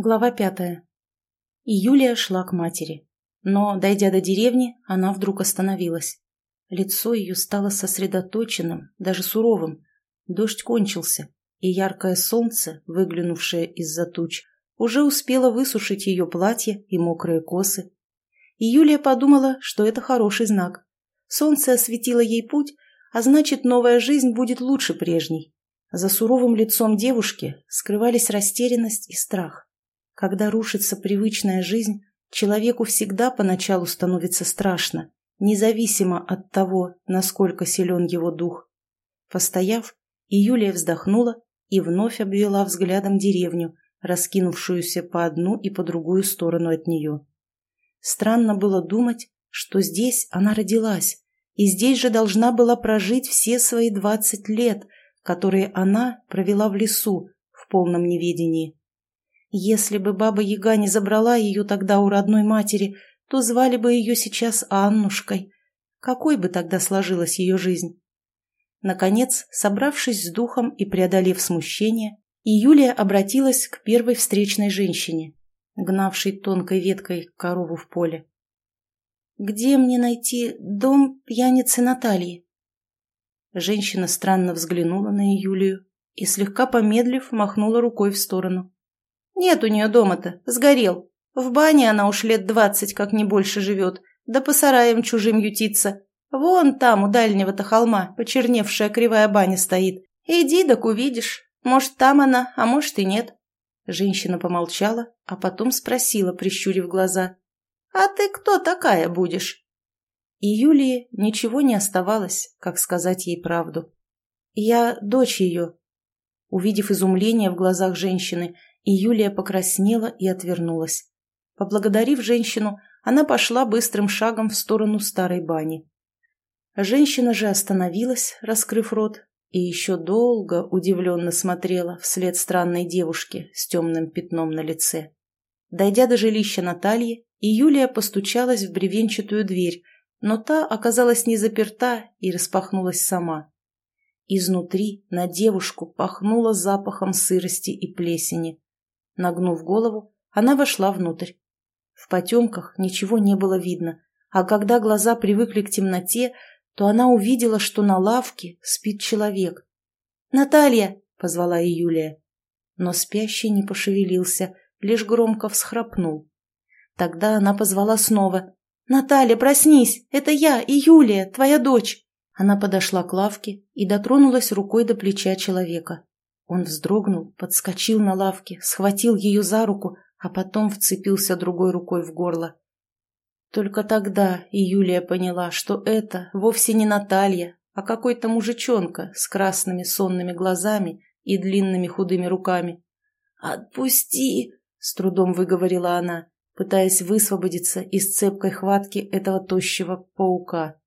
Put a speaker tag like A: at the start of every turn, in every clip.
A: Глава пятая. И Юлия шла к матери. Но, дойдя до деревни, она вдруг остановилась. Лицо ее стало сосредоточенным, даже суровым. Дождь кончился, и яркое солнце, выглянувшее из-за туч, уже успело высушить ее платье и мокрые косы. И Юлия подумала, что это хороший знак. Солнце осветило ей путь, а значит, новая жизнь будет лучше прежней. За суровым лицом девушки скрывались растерянность и страх. Когда рушится привычная жизнь, человеку всегда поначалу становится страшно, независимо от того, насколько силен его дух. Постояв, Юлия вздохнула и вновь обвела взглядом деревню, раскинувшуюся по одну и по другую сторону от нее. Странно было думать, что здесь она родилась, и здесь же должна была прожить все свои двадцать лет, которые она провела в лесу в полном неведении. Если бы баба Яга не забрала ее тогда у родной матери, то звали бы ее сейчас Аннушкой. Какой бы тогда сложилась ее жизнь? Наконец, собравшись с духом и преодолев смущение, Юлия обратилась к первой встречной женщине, гнавшей тонкой веткой корову в поле. «Где мне найти дом пьяницы Натальи?» Женщина странно взглянула на Юлию и, слегка помедлив, махнула рукой в сторону. Нет у нее дома-то, сгорел. В бане она уж лет двадцать, как не больше живет, да по сараям чужим ютится. Вон там, у дальнего-то холма, почерневшая кривая баня стоит. Иди, так увидишь. Может, там она, а может и нет. Женщина помолчала, а потом спросила, прищурив глаза. «А ты кто такая будешь?» И Юлии ничего не оставалось, как сказать ей правду. «Я дочь ее». Увидев изумление в глазах женщины, и Юлия покраснела и отвернулась. Поблагодарив женщину, она пошла быстрым шагом в сторону старой бани. Женщина же остановилась, раскрыв рот, и еще долго удивленно смотрела вслед странной девушке с темным пятном на лице. Дойдя до жилища Натальи, Юлия постучалась в бревенчатую дверь, но та оказалась не заперта и распахнулась сама. Изнутри на девушку пахнуло запахом сырости и плесени. Нагнув голову, она вошла внутрь. В потемках ничего не было видно, а когда глаза привыкли к темноте, то она увидела, что на лавке спит человек. «Наталья!» — позвала и Юлия. Но спящий не пошевелился, лишь громко всхрапнул. Тогда она позвала снова. «Наталья, проснись! Это я, и Юлия, твоя дочь!» Она подошла к лавке и дотронулась рукой до плеча человека. Он вздрогнул, подскочил на лавке, схватил ее за руку, а потом вцепился другой рукой в горло. Только тогда и Юлия поняла, что это вовсе не Наталья, а какой-то мужичонка с красными сонными глазами и длинными худыми руками. «Отпусти!» — с трудом выговорила она, пытаясь высвободиться из цепкой хватки этого тощего паука.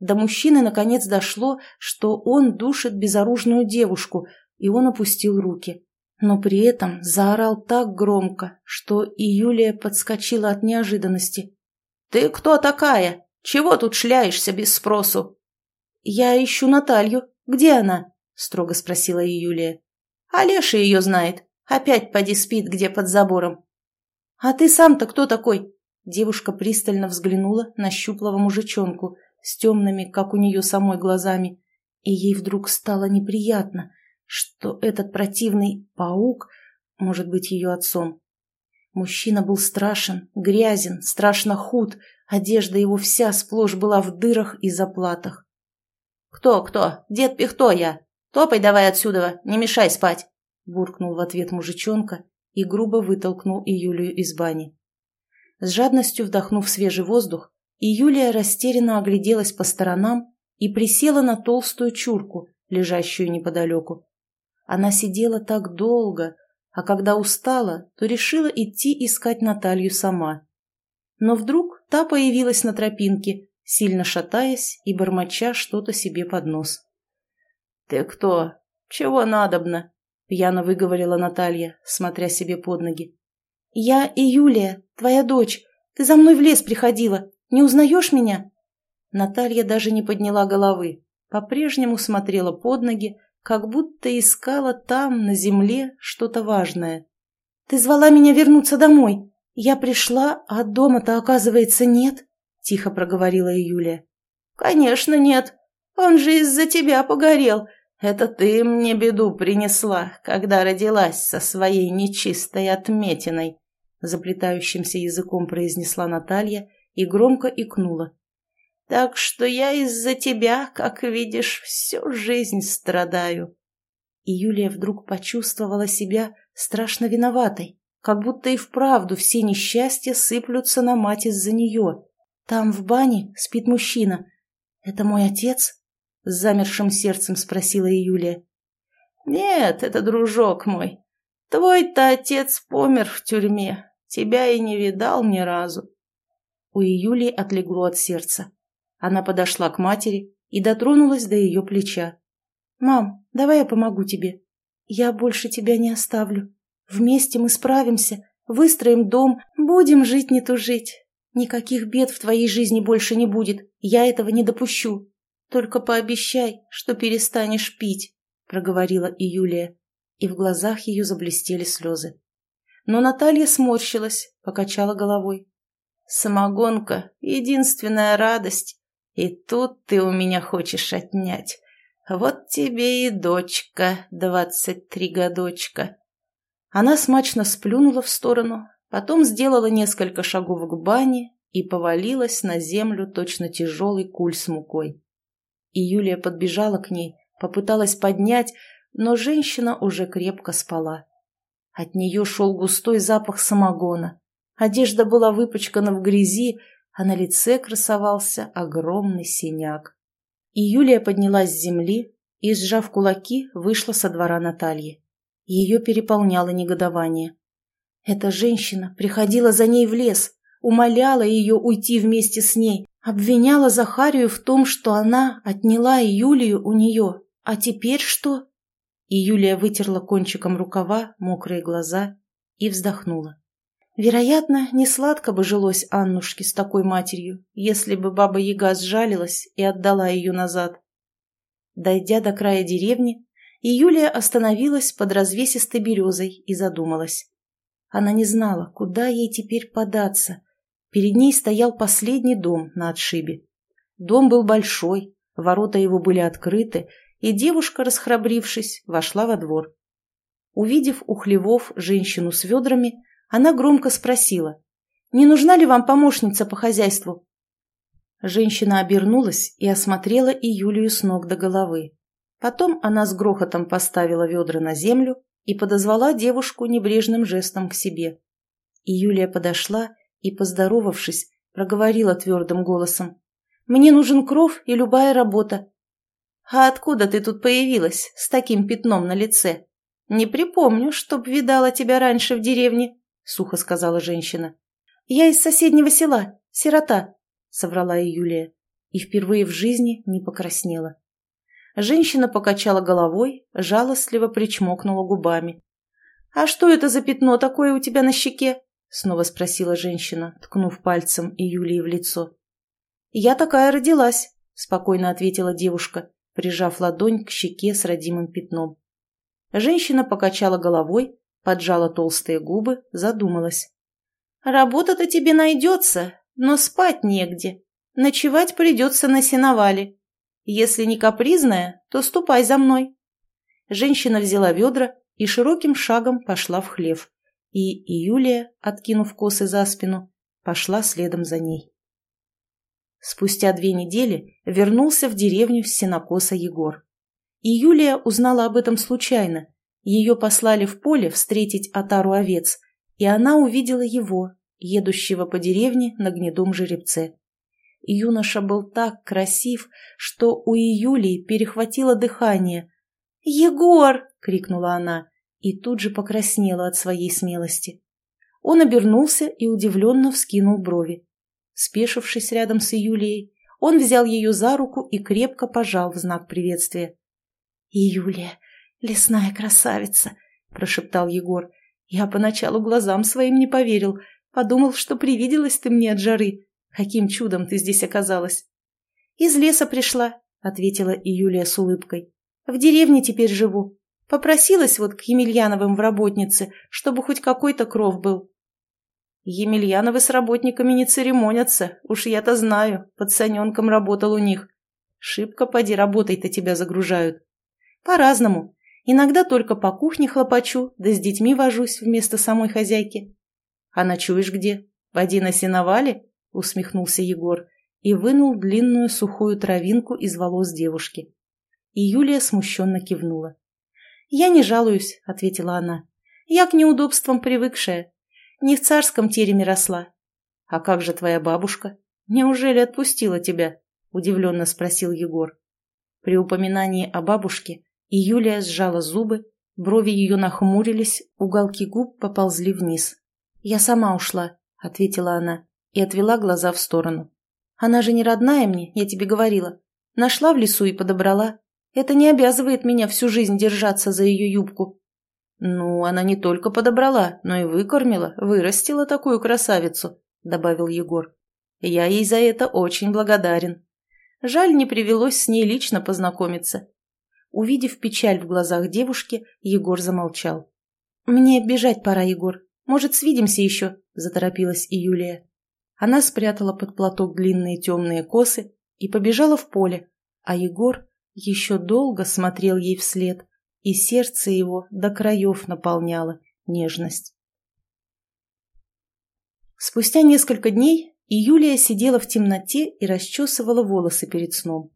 A: До мужчины наконец дошло, что он душит безоружную девушку — и он опустил руки. Но при этом заорал так громко, что и Юлия подскочила от неожиданности. «Ты кто такая? Чего тут шляешься без спросу?» «Я ищу Наталью. Где она?» — строго спросила и Юлия. «А Леша ее знает. Опять поди спит, где под забором». «А ты сам-то кто такой?» Девушка пристально взглянула на щуплого мужичонку с темными, как у нее самой, глазами, и ей вдруг стало неприятно — что этот противный паук может быть ее отцом. Мужчина был страшен, грязен, страшно худ, одежда его вся сплошь была в дырах и заплатах. «Кто, кто? Дед Пихто я! Топай давай отсюда, не мешай спать!» буркнул в ответ мужичонка и грубо вытолкнул и Юлию из бани. С жадностью вдохнув свежий воздух, и Юлия растерянно огляделась по сторонам и присела на толстую чурку, лежащую неподалеку. Она сидела так долго, а когда устала, то решила идти искать Наталью сама. Но вдруг та появилась на тропинке, сильно шатаясь и бормоча что-то себе под нос. «Ты кто? Чего надобно?» — пьяно выговорила Наталья, смотря себе под ноги. «Я и Юлия, твоя дочь. Ты за мной в лес приходила. Не узнаешь меня?» Наталья даже не подняла головы, по-прежнему смотрела под ноги, как будто искала там, на земле, что-то важное. Ты звала меня вернуться домой. Я пришла, а дома-то, оказывается, нет», — тихо проговорила Юлия.
B: «Конечно нет. Он же из-за тебя погорел. Это ты мне беду принесла, когда родилась со своей нечистой отметиной», — заплетающимся языком произнесла Наталья и громко икнула. «Так что я из-за тебя, как видишь, всю жизнь страдаю».
A: И Юлия вдруг почувствовала себя страшно виноватой, как будто и вправду все несчастья сыплются на мать из-за нее. Там в бане спит мужчина. «Это мой отец?» — с замершим сердцем спросила Юлия.
B: «Нет, это дружок мой. Твой-то отец помер в тюрьме. Тебя и не видал ни разу».
A: У Юлии отлегло от сердца. Она подошла к матери и дотронулась до ее плеча. «Мам, давай я помогу тебе. Я больше тебя не оставлю. Вместе мы справимся, выстроим дом, будем жить не тужить. Никаких бед в твоей жизни больше не будет, я этого не допущу. Только пообещай, что перестанешь пить», — проговорила и Юлия, и в глазах ее заблестели слезы. Но Наталья сморщилась, покачала головой.
B: «Самогонка — единственная радость, и тут ты у меня хочешь отнять. Вот тебе и дочка, двадцать три годочка».
A: Она смачно сплюнула в сторону, потом сделала несколько шагов к бане и повалилась на землю точно тяжелый куль с мукой. И Юлия подбежала к ней, попыталась поднять, но женщина уже крепко спала. От нее шел густой запах самогона. Одежда была выпачкана в грязи, а на лице красовался огромный синяк. И Юлия поднялась с земли и, сжав кулаки, вышла со двора Натальи. Ее переполняло негодование. Эта женщина приходила за ней в лес, умоляла ее уйти вместе с ней, обвиняла Захарию в том, что она отняла Юлию у нее. А теперь что? И Юлия вытерла кончиком рукава мокрые глаза и вздохнула. Вероятно, не сладко бы жилось Аннушке с такой матерью, если бы баба Яга сжалилась и отдала ее назад. Дойдя до края деревни, Юлия остановилась под развесистой березой и задумалась. Она не знала, куда ей теперь податься. Перед ней стоял последний дом на отшибе. Дом был большой, ворота его были открыты, и девушка, расхрабрившись, вошла во двор. Увидев у хлевов женщину с ведрами, она громко спросила, «Не нужна ли вам помощница по хозяйству?» Женщина обернулась и осмотрела и Юлию с ног до головы. Потом она с грохотом поставила ведра на землю и подозвала девушку небрежным жестом к себе. И Юлия подошла и, поздоровавшись, проговорила твердым голосом. «Мне нужен кров и любая работа».
B: «А откуда ты тут появилась с таким пятном на лице? Не припомню, чтоб видала тебя раньше в деревне», — сухо сказала женщина.
A: «Я из соседнего села, сирота», — соврала и Юлия, и впервые в жизни не покраснела. Женщина покачала головой, жалостливо причмокнула губами. «А что это за пятно такое у тебя на щеке?» — снова спросила женщина, ткнув пальцем и Юлии в лицо. «Я такая родилась», — спокойно ответила девушка, прижав ладонь к щеке с родимым пятном. Женщина покачала головой, поджала толстые губы, задумалась.
B: «Работа-то тебе найдется, но спать негде. Ночевать придется на сеновале. Если не капризная, то ступай за мной».
A: Женщина взяла ведра и широким шагом пошла в хлев. И, Юлия, откинув косы за спину, пошла следом за ней. Спустя две недели вернулся в деревню с сенокоса Егор. И Юлия узнала об этом случайно. Ее послали в поле встретить отару овец, и она увидела его, едущего по деревне на гнедом жеребце. Юноша был так красив, что у Июлии перехватило дыхание. «Егор!» — крикнула она и тут же покраснела от своей смелости. Он обернулся и удивленно вскинул брови. Спешившись рядом с Июлией, он взял ее за руку и крепко пожал в знак приветствия. «Июлия, лесная красавица!» — прошептал Егор. «Я поначалу глазам своим не поверил, подумал, что привиделась ты мне от жары, Каким чудом ты здесь оказалась?» «Из леса пришла», — ответила и с улыбкой. «В деревне теперь живу. Попросилась вот к Емельяновым в работнице, чтобы хоть какой-то кров был.
B: Емельяновы с работниками не церемонятся, уж я-то знаю, под саненком работал у них. Шибко поди работой-то тебя загружают.
A: По-разному. Иногда только по кухне хлопочу, да с детьми вожусь вместо самой хозяйки.
B: А ночуешь где? Поди на сеновале? Усмехнулся Егор и вынул длинную сухую травинку из волос девушки.
A: И Юлия смущенно кивнула. «Я не жалуюсь», — ответила она. «Я к неудобствам привыкшая. Не в царском тереме росла».
B: «А как же твоя бабушка? Неужели отпустила тебя?» — удивленно спросил Егор. При упоминании о бабушке и Юлия сжала зубы, брови ее нахмурились, уголки губ поползли вниз.
A: «Я сама ушла», — ответила она и отвела глаза в сторону. «Она же не родная мне, я тебе говорила. Нашла в лесу и подобрала. Это не обязывает меня всю жизнь держаться за ее юбку».
B: «Ну, она не только подобрала, но и выкормила, вырастила такую красавицу», — добавил Егор. «Я ей за это очень благодарен. Жаль, не привелось с ней лично познакомиться».
A: Увидев печаль в глазах девушки, Егор замолчал. «Мне бежать пора, Егор. Может, свидимся еще?» – заторопилась и Юлия. Она спрятала под платок длинные темные косы и побежала в поле, а Егор еще долго смотрел ей вслед, и сердце его до краев наполняло нежность. Спустя несколько дней и Юлия сидела в темноте и расчесывала волосы перед сном.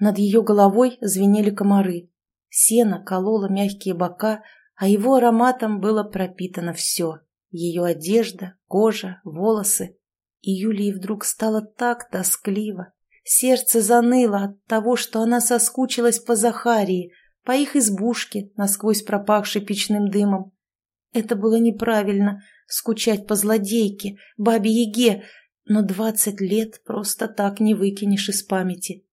A: Над ее головой звенели комары, сено кололо мягкие бока, а его ароматом было пропитано все — ее одежда, кожа, волосы. И Юлии вдруг стало так тоскливо. Сердце заныло от того, что она соскучилась по Захарии, по их избушке, насквозь пропахшей печным дымом. Это было неправильно — скучать по злодейке, бабе-яге, но двадцать лет просто так не выкинешь из памяти.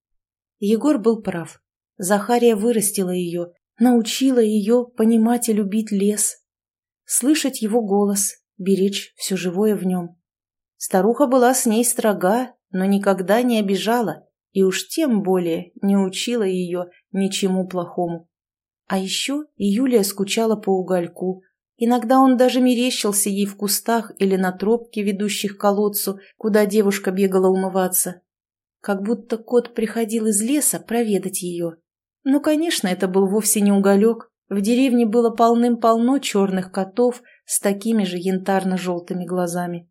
A: Егор был прав. Захария вырастила ее, научила ее понимать и любить лес, слышать его голос, беречь все живое в нем. Старуха была с ней строга, но никогда не обижала и уж тем более не учила ее ничему плохому. А еще Юлия скучала по угольку. Иногда он даже мерещился ей в кустах или на тропке, ведущих к колодцу, куда девушка бегала умываться. Как будто кот приходил из леса проведать ее. Ну, конечно, это был вовсе не уголек. В деревне было полным-полно черных котов с такими же янтарно-желтыми глазами.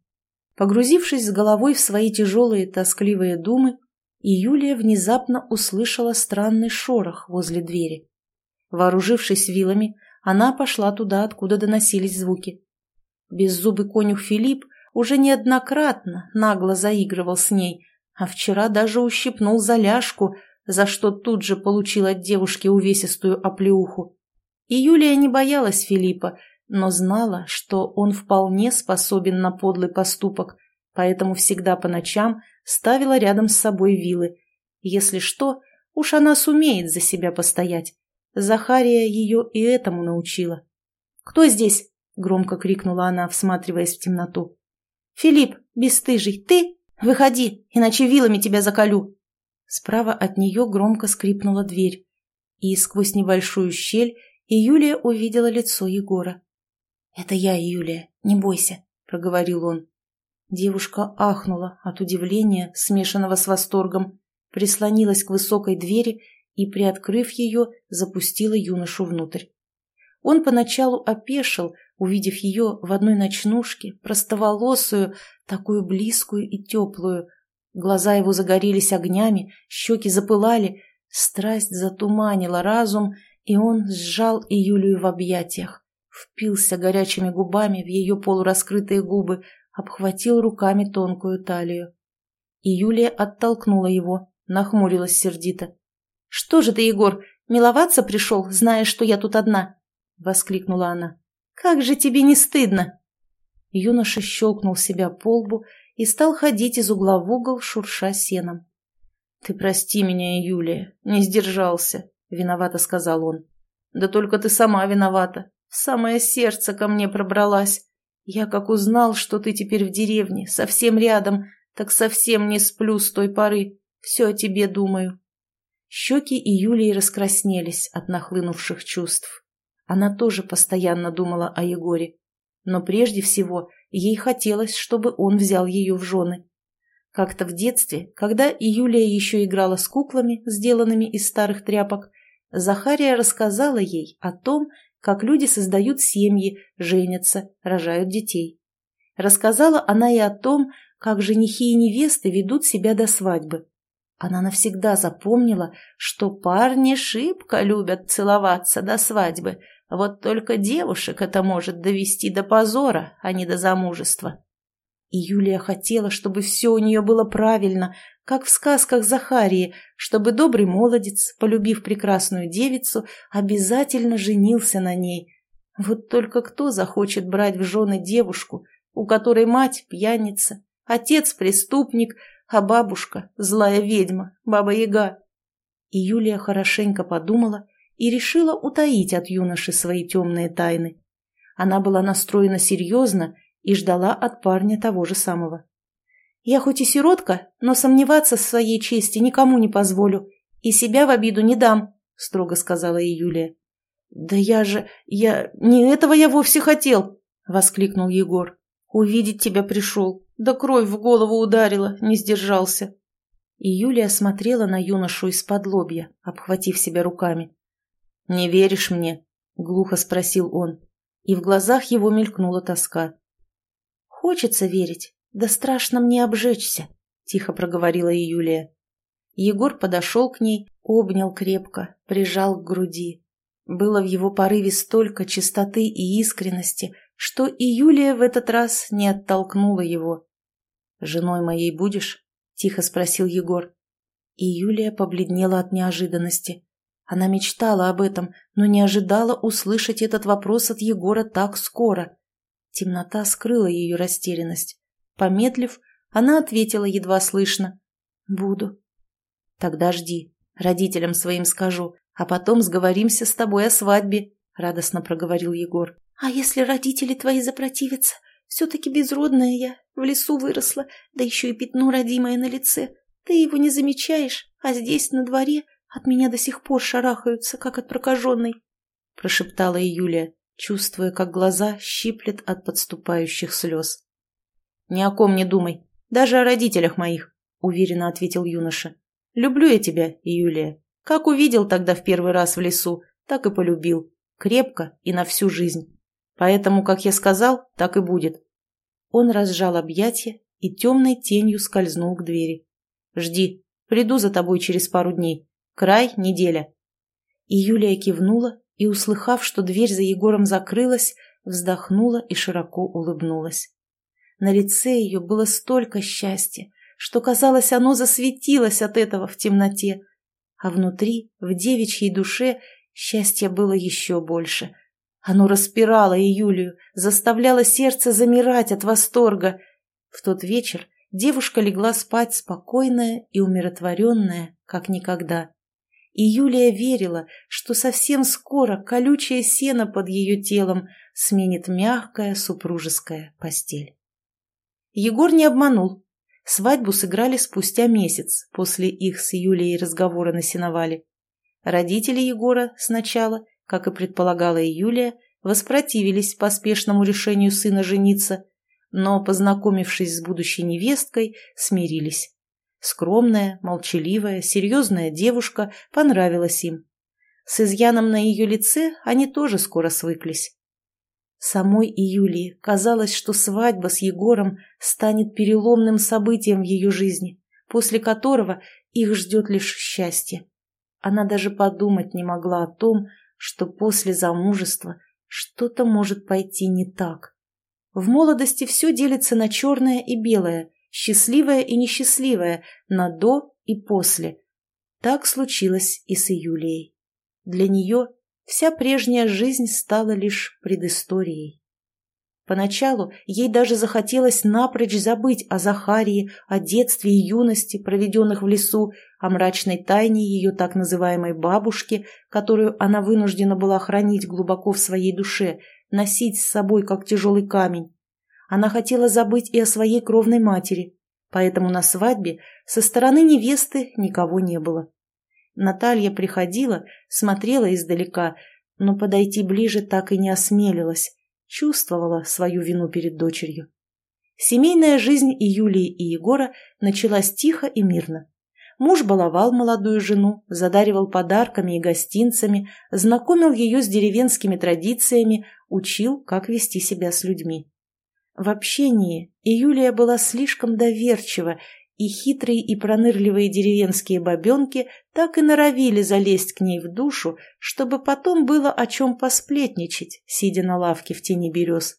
A: Погрузившись с головой в свои тяжелые тоскливые думы, Юлия внезапно услышала странный шорох возле двери. Вооружившись вилами, она пошла туда, откуда доносились звуки. Беззубый конюх Филипп уже неоднократно нагло заигрывал с ней, а вчера даже ущипнул за ляжку, за что тут же получил от девушки увесистую оплеуху. И Юлия не боялась Филиппа, но знала, что он вполне способен на подлый поступок, поэтому всегда по ночам ставила рядом с собой вилы. Если что, уж она сумеет за себя постоять. Захария ее и этому научила. «Кто здесь?» — громко крикнула она, всматриваясь в темноту. «Филипп, бесстыжий, ты? Выходи, иначе вилами тебя заколю!» Справа от нее громко скрипнула дверь, и сквозь небольшую щель Юлия увидела лицо Егора. «Это я, Юлия, не бойся», — проговорил он. Девушка ахнула от удивления, смешанного с восторгом, прислонилась к высокой двери и, приоткрыв ее, запустила юношу внутрь. Он поначалу опешил, увидев ее в одной ночнушке, простоволосую, такую близкую и теплую. Глаза его загорелись огнями, щеки запылали, страсть затуманила разум, и он сжал Юлию в объятиях впился горячими губами в ее полураскрытые губы, обхватил руками тонкую талию. И Юлия оттолкнула его, нахмурилась сердито. — Что же ты, Егор, миловаться пришел, зная, что я тут одна? — воскликнула она. — Как же тебе не стыдно? Юноша щелкнул себя по лбу и стал ходить из угла в угол, шурша сеном. — Ты прости меня, Юлия, не сдержался, — виновато сказал он. — Да только ты сама виновата. Самое сердце ко мне пробралась. Я как узнал, что ты теперь в деревне, совсем рядом, так совсем не сплю с той поры. Все о тебе думаю. Щеки и Юлии раскраснелись от нахлынувших чувств. Она тоже постоянно думала о Егоре. Но прежде всего ей хотелось, чтобы он взял ее в жены. Как-то в детстве, когда Юлия еще играла с куклами, сделанными из старых тряпок, Захария рассказала ей о том, как люди создают семьи, женятся, рожают детей. Рассказала она и о том, как женихи и невесты ведут себя до свадьбы. Она навсегда запомнила, что парни шибко любят целоваться до свадьбы, вот только девушек это может довести до позора, а не до замужества. И Юлия хотела, чтобы все у нее было правильно, как в сказках Захарии, чтобы добрый молодец, полюбив прекрасную девицу, обязательно женился на ней. Вот только кто захочет брать в жены девушку, у которой мать пьяница, отец преступник, а бабушка злая ведьма, баба-яга? И Юлия хорошенько подумала и решила утаить от юноши свои темные тайны. Она была настроена серьезно и ждала от парня того же самого. «Я хоть и сиротка, но сомневаться в своей чести никому не позволю и себя в обиду не дам», — строго сказала ей Юлия. «Да я же... я... не этого я вовсе хотел!» — воскликнул Егор. «Увидеть тебя пришел. Да кровь в голову ударила, не сдержался». И Юлия смотрела на юношу из-под лобья, обхватив себя руками. «Не веришь мне?» — глухо спросил он, и в глазах его мелькнула тоска. «Хочется верить, да страшно мне обжечься», — тихо проговорила и Юлия. Егор подошел к ней, обнял крепко, прижал к груди. Было в его порыве столько чистоты и искренности, что и Юлия в этот раз не оттолкнула его. «Женой моей будешь?» — тихо спросил Егор. И Юлия побледнела от неожиданности. Она мечтала об этом, но не ожидала услышать этот вопрос от Егора так скоро. Темнота скрыла ее растерянность. Помедлив, она ответила едва слышно. «Буду». «Тогда жди. Родителям своим скажу, а потом сговоримся с тобой о свадьбе», — радостно проговорил Егор. «А если родители твои запротивятся? Все-таки безродная я, в лесу выросла, да еще и пятно родимое на лице. Ты его не замечаешь, а здесь, на дворе, от меня до сих пор шарахаются, как от прокаженной», — прошептала Юлия, чувствуя, как глаза щиплет от подступающих слез. «Ни о ком не думай, даже о родителях моих», — уверенно ответил юноша. «Люблю я тебя, Юлия. Как увидел тогда в первый раз в лесу, так и полюбил. Крепко и на всю жизнь. Поэтому, как я сказал, так и будет». Он разжал объятия и темной тенью скользнул к двери. «Жди, приду за тобой через пару дней. Край – неделя». И Юлия кивнула и, услыхав, что дверь за Егором закрылась, вздохнула и широко улыбнулась. На лице ее было столько счастья, что, казалось, оно засветилось от этого в темноте, а внутри, в девичьей душе, счастье было еще больше. Оно распирало и Юлию, заставляло сердце замирать от восторга. В тот вечер девушка легла спать спокойная и умиротворенная, как никогда и Юлия верила, что совсем скоро колючее сено под ее телом сменит мягкая супружеская постель. Егор не обманул. Свадьбу сыграли спустя месяц после их с Юлией разговора на сеновале. Родители Егора сначала, как и предполагала и Юлия, воспротивились поспешному решению сына жениться, но, познакомившись с будущей невесткой, смирились. Скромная, молчаливая, серьезная девушка понравилась им. С изъяном на ее лице они тоже скоро свыклись. Самой Июлии казалось, что свадьба с Егором станет переломным событием в ее жизни, после которого их ждет лишь счастье. Она даже подумать не могла о том, что после замужества что-то может пойти не так. В молодости все делится на черное и белое, счастливая и несчастливая, на «до» и «после». Так случилось и с Юлией. Для нее вся прежняя жизнь стала лишь предысторией. Поначалу ей даже захотелось напрочь забыть о Захарии, о детстве и юности, проведенных в лесу, о мрачной тайне ее так называемой бабушки, которую она вынуждена была хранить глубоко в своей душе, носить с собой как тяжелый камень. Она хотела забыть и о своей кровной матери, поэтому на свадьбе со стороны невесты никого не было. Наталья приходила, смотрела издалека, но подойти ближе так и не осмелилась, чувствовала свою вину перед дочерью. Семейная жизнь и Юлии, и Егора началась тихо и мирно. Муж баловал молодую жену, задаривал подарками и гостинцами, знакомил ее с деревенскими традициями, учил, как вести себя с людьми. В общении Юлия была слишком доверчива, и хитрые и пронырливые деревенские бабенки так и норовили залезть к ней в душу, чтобы потом было о чем посплетничать, сидя на лавке в тени берез.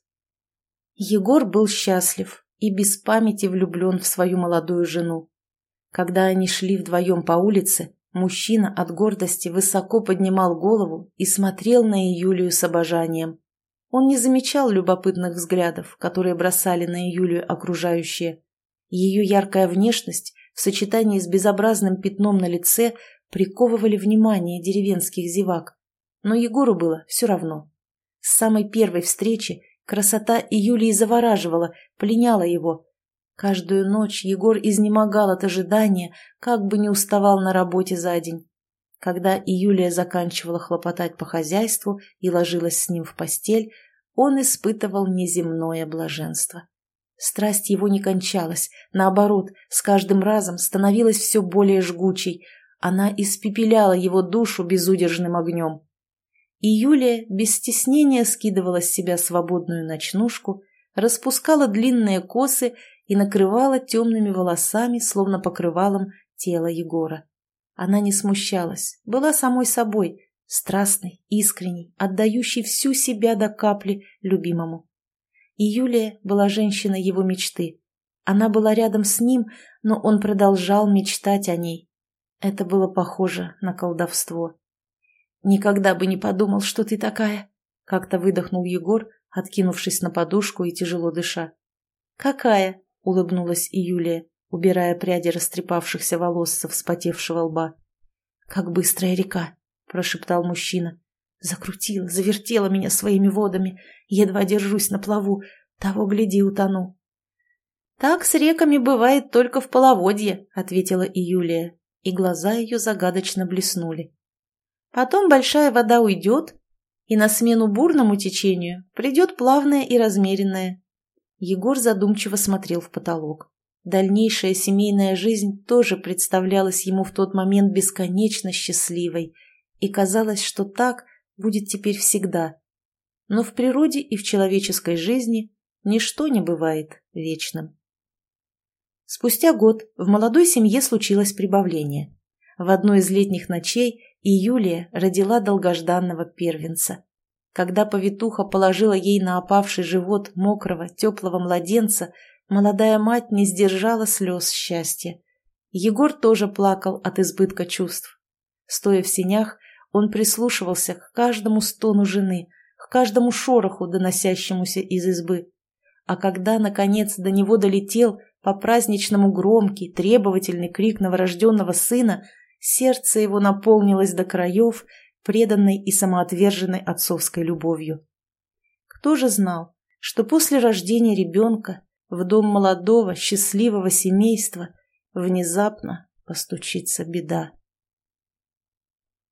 A: Егор был счастлив и без памяти влюблен в свою молодую жену. Когда они шли вдвоем по улице, мужчина от гордости высоко поднимал голову и смотрел на Юлию с обожанием. Он не замечал любопытных взглядов, которые бросали на Юлию окружающие. Ее яркая внешность в сочетании с безобразным пятном на лице приковывали внимание деревенских зевак. Но Егору было все равно. С самой первой встречи красота Юлии завораживала, пленяла его, Каждую ночь Егор изнемогал от ожидания, как бы не уставал на работе за день. Когда и заканчивала хлопотать по хозяйству и ложилась с ним в постель, он испытывал неземное блаженство. Страсть его не кончалась, наоборот, с каждым разом становилась все более жгучей. Она испепеляла его душу безудержным огнем. И Юлия без стеснения скидывала с себя свободную ночнушку, распускала длинные косы и накрывала темными волосами, словно покрывалом, тело Егора. Она не смущалась, была самой собой, страстной, искренней, отдающей всю себя до капли любимому. И Юлия была женщиной его мечты. Она была рядом с ним, но он продолжал мечтать о ней. Это было похоже на колдовство. «Никогда бы не подумал, что ты такая!» — как-то выдохнул Егор, откинувшись на подушку и тяжело дыша. «Какая?» улыбнулась и Юлия, убирая пряди растрепавшихся волос со вспотевшего лба. «Как быстрая река!» – прошептал мужчина. «Закрутила, завертела меня своими водами. Едва держусь на плаву. Того, гляди, утону». «Так с реками бывает только в половодье», – ответила и Юлия, и глаза ее загадочно блеснули. «Потом большая вода уйдет, и на смену бурному течению придет плавное и размеренное. Егор задумчиво смотрел в потолок. Дальнейшая семейная жизнь тоже представлялась ему в тот момент бесконечно счастливой, и казалось, что так будет теперь всегда. Но в природе и в человеческой жизни ничто не бывает вечным. Спустя год в молодой семье случилось прибавление. В одной из летних ночей и родила долгожданного первенца. Когда повитуха положила ей на опавший живот мокрого, теплого младенца, молодая мать не сдержала слез счастья. Егор тоже плакал от избытка чувств. Стоя в сенях, он прислушивался к каждому стону жены, к каждому шороху, доносящемуся из избы. А когда, наконец, до него долетел по-праздничному громкий, требовательный крик новорожденного сына, сердце его наполнилось до краев, преданной и самоотверженной отцовской любовью. Кто же знал, что после рождения ребенка в дом молодого, счастливого семейства внезапно постучится беда?